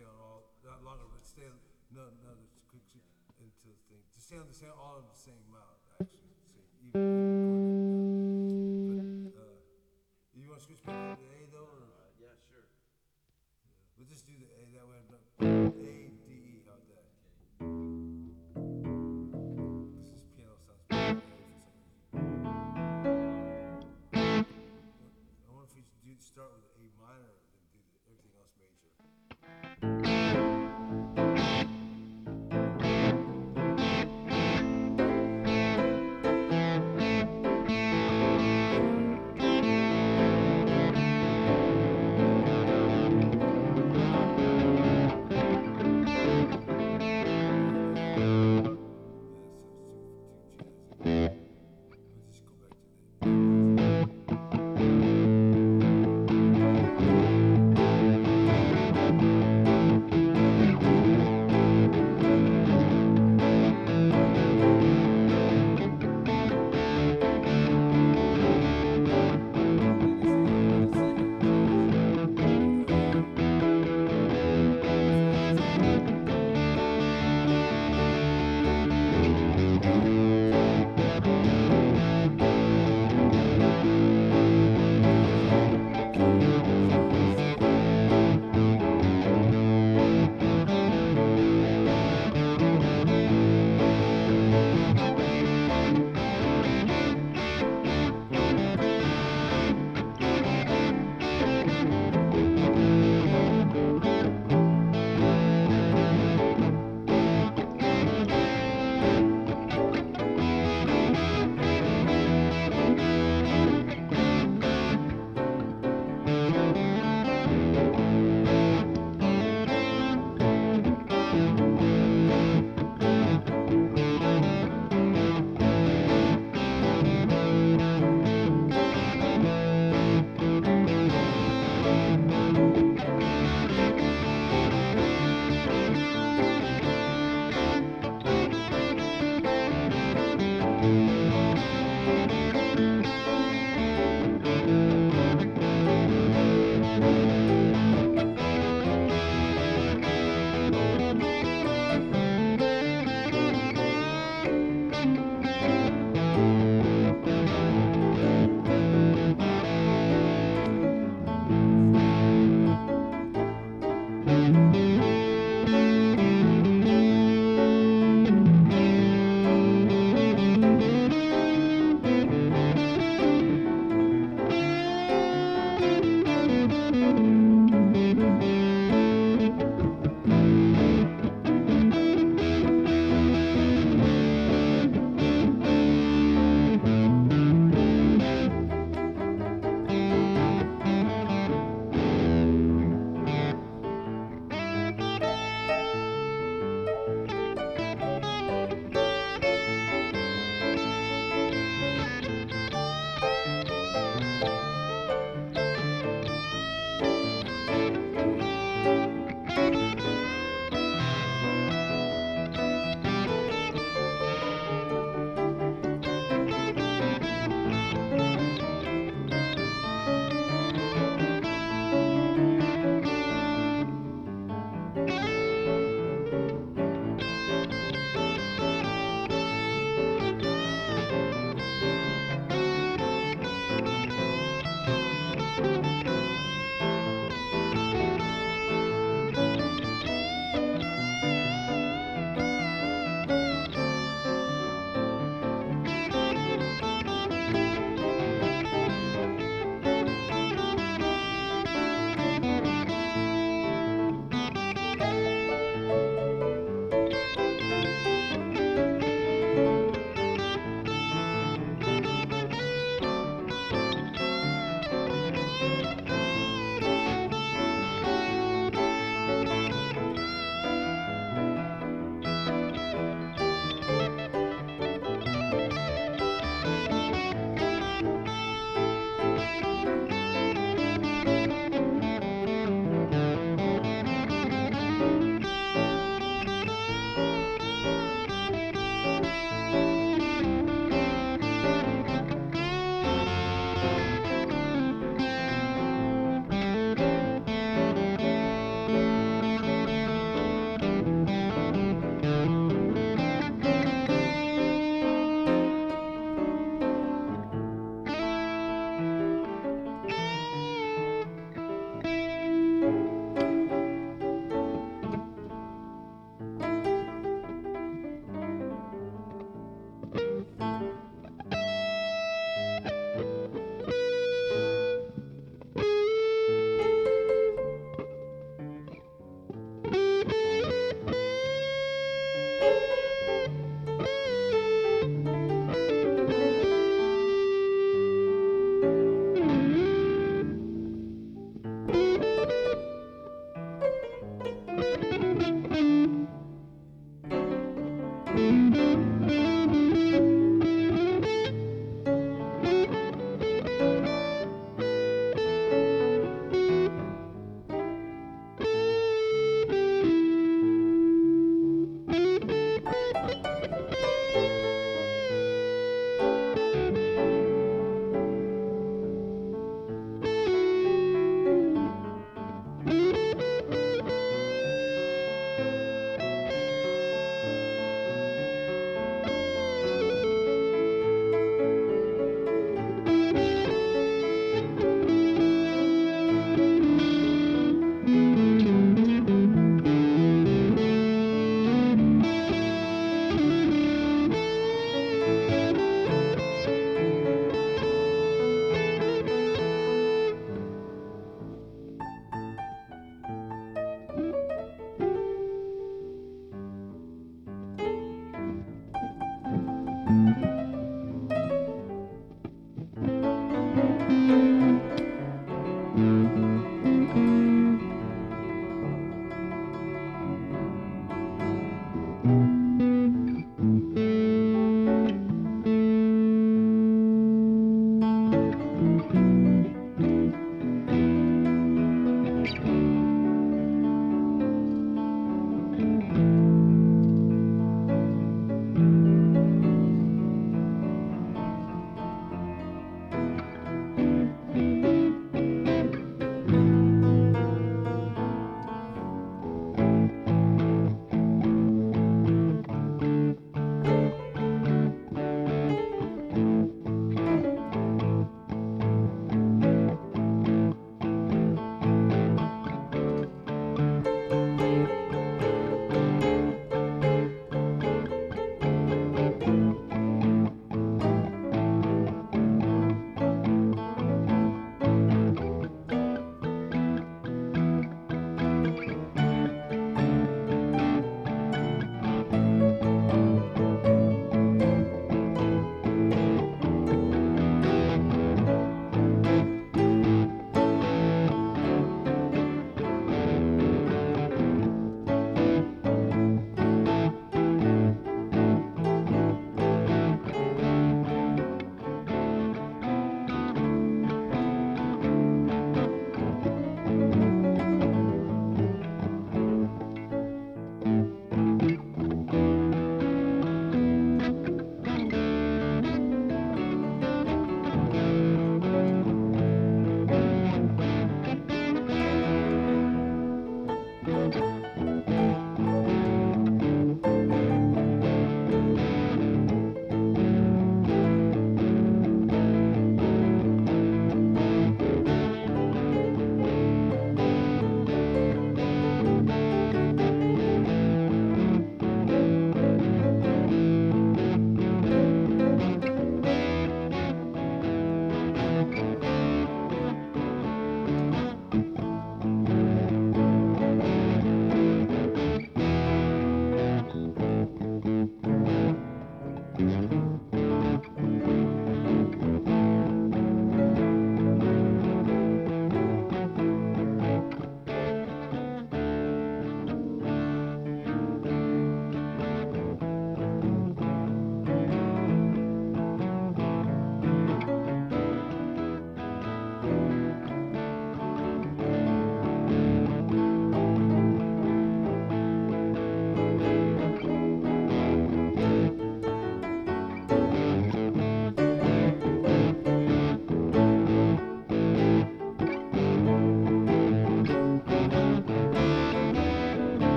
stay all, not longer, but stay on, no, no, it's quick, quick, until the thing, to stay on the same, all of the same mouth. actually, same, even. even uh, You wanna switch to the A though, uh, yeah, sure. we'll just do the A, that way, A, D, E, how's that? This is piano sounds better. I wonder if we should start with A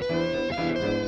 Música